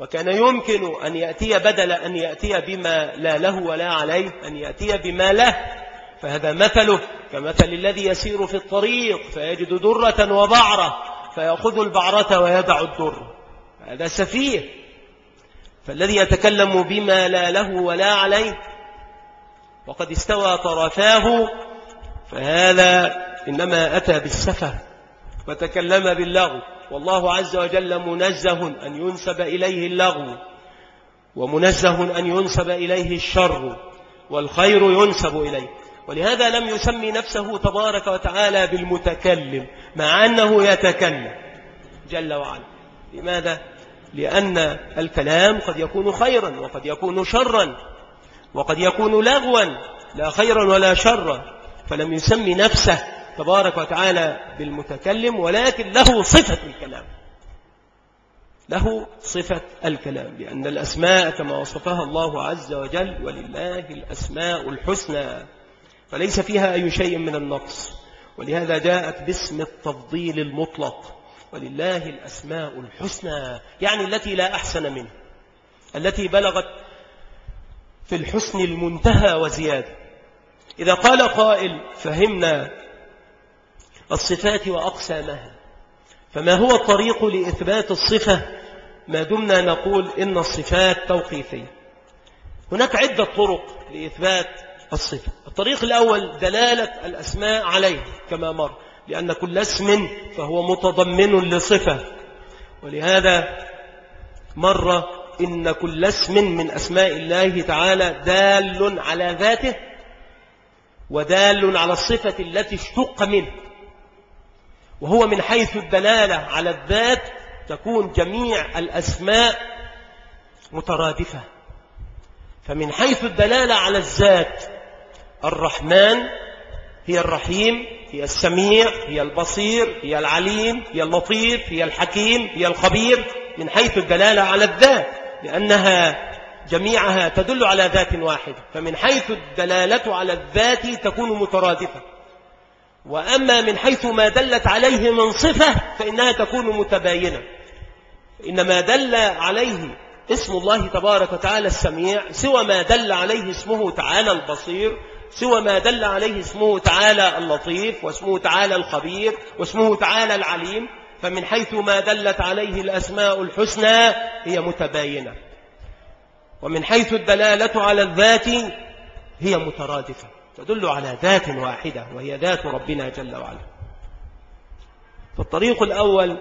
وكان يمكن أن يأتي بدل أن يأتي بما لا له ولا عليه أن يأتي بما له. فهذا مثله. كمثل الذي يسير في الطريق فيجد درة وبعرة فيأخذ البعرة ويدع الدر. هذا سفيه. فالذي يتكلم بما لا له ولا عليه وقد استوى طرفاه فهذا إنما أتى بالسفة وتكلم باللغو. والله عز وجل منزه أن ينسب إليه اللغو ومنزه أن ينسب إليه الشر والخير ينسب إليه. ولهذا لم يسمي نفسه تبارك وتعالى بالمتكلم مع أنه يتكلم جل وعلا. لماذا؟ لأن الكلام قد يكون خيرا وقد يكون شرا وقد يكون لغوا لا خيرا ولا شرا. فلم يسمي نفسه تبارك وتعالى بالمتكلم ولكن له صفة الكلام. له صفة الكلام لأن الأسماء كما وصفها الله عز وجل ولله الأسماء الحسنى. فليس فيها أي شيء من النقص. ولهذا جاءت باسم التفضيل المطلق. ولله الأسماء الحسنى يعني التي لا أحسن منه التي بلغت في الحسن المنتهى وزيادة. إذا قال قائل فهمنا الصفات وأقسامها فما هو الطريق لإثبات الصفة؟ ما دمنا نقول إن الصفات توقيفية. هناك عدة طرق لإثبات الصفة. الطريق الأول دلالة الأسماء عليه كما مر لأن كل اسم فهو متضمن لصفة. ولهذا مر إن كل اسم من أسماء الله تعالى دال على ذاته ودال على الصفة التي اشتق منه. وهو من حيث الدلالة على الذات تكون جميع الأسماء مترادفة. فمن حيث الدلالة على الذات الرحمن هي الرحيم هي السميع هي البصير هي العليم هي اللطيف هي الحكيم هي الخبير من حيث الدلالة على الذات لأنها جميعها تدل على ذات واحدة فمن حيث الدلالة على الذات تكون مترادفة. وأما من حيث ما دلت عليه من صفة فإنها تكون متباينة. إن ما دل عليه اسم الله تبارك وتعالى السميع سوى ما دل عليه اسمه تعالى البصير سوى ما دل عليه اسمه تعالى اللطيف واسمه تعالى الخبير واسمه تعالى العليم فمن حيث ما دلت عليه الأسماء الحسنى هي متباينة. ومن حيث الدلالة على الذات هي مترادفة تدل على ذات واحدة وهي ذات ربنا جل وعلا. فالطريق الأول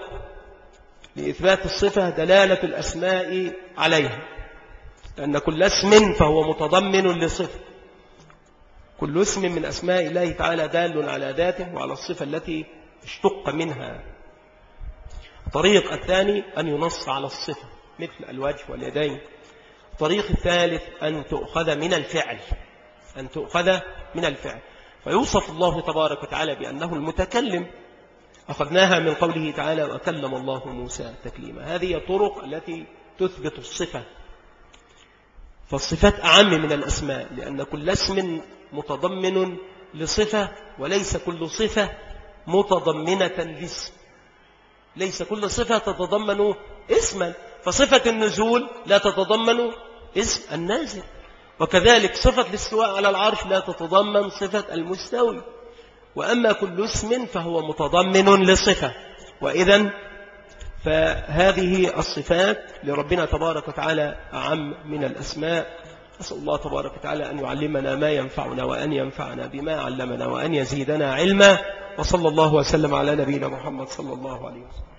لإثبات الصفة دلالة الأسماء عليها لأن كل اسم فهو متضمن لصفة. كل اسم من أسماء الله تعالى دال على ذاته وعلى الصفة التي اشتق منها. الطريق الثاني أن ينص على الصفة مثل الوجه واليدين. الطريق الثالث أن تؤخذ من الفعل أن تؤخذ من الفعل. فيوصف الله تبارك وتعالى بأنه المتكلم. أخذناها من قوله تعالى وكلم الله موسى تكليما. هذه طرق التي تثبت الصفة. فالصفات أعم من الأسماء لأن كل اسم متضمن لصفة وليس كل صفة متضمنة لاسم. ليس كل صفة تتضمن اسما فصفة النزول لا تتضمن اسم النازل. وكذلك صفة الاستواء على العرش لا تتضمن صفة المستوي. وأما كل اسم فهو متضمن لصفة. وإذا فهذه الصفات لربنا تبارك وتعالى أعم من الأسماء. أسأل الله تبارك وتعالى أن يعلمنا ما ينفعنا وأن ينفعنا بما علمنا وأن يزيدنا علما وصلى الله وسلم على نبينا محمد صلى الله عليه وسلم.